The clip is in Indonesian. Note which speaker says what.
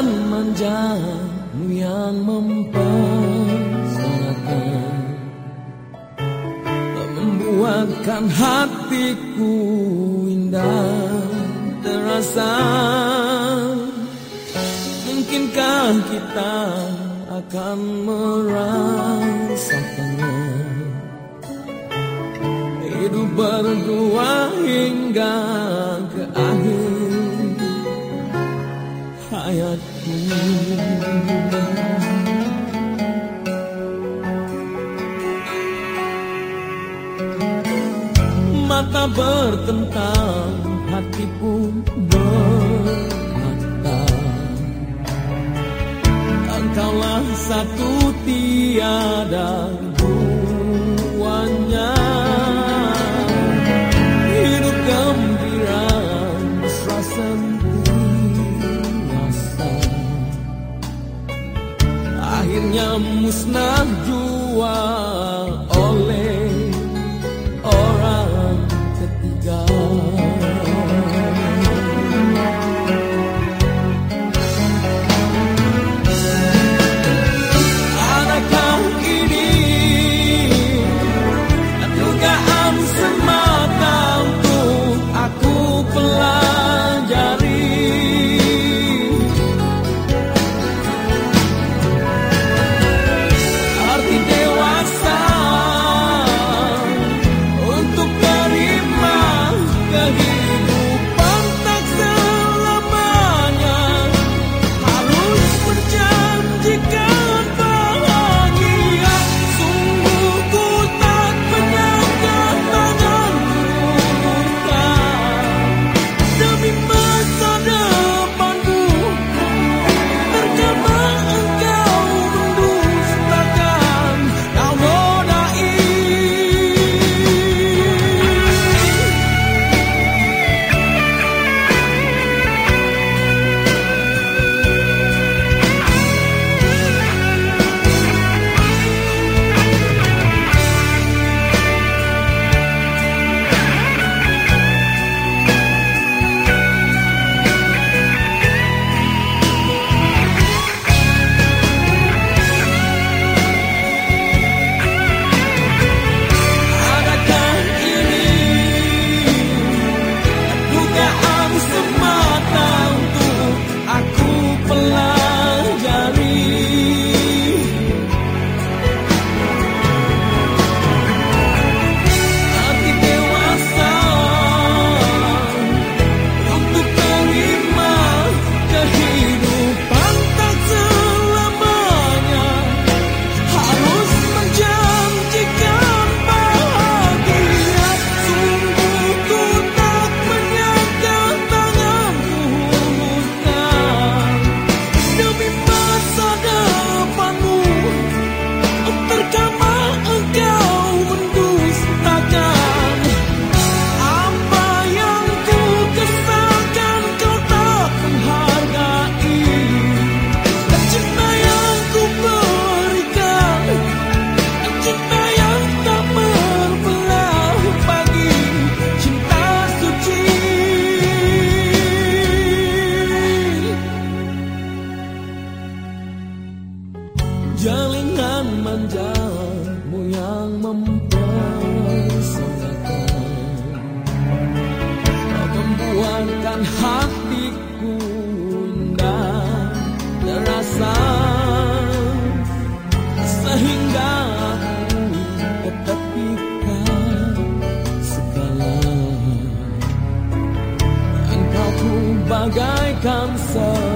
Speaker 1: dan manjamu yang mempersanakan Membuatkan hatiku indah terasa. Mungkinkah kita akan merasakannya? Hidup berdua hingga ke akhir hayat Mata bertentang, hati pun bermata. Engkaulah satu tiada Akhirnya musnah jua oleh orang ketiga. Adakah ini dugaan semata untuk aku pelajari jalinan manja mu yang mempersatukan kau membuatkan hatiku dan terasa sehingga bagaikan sebuah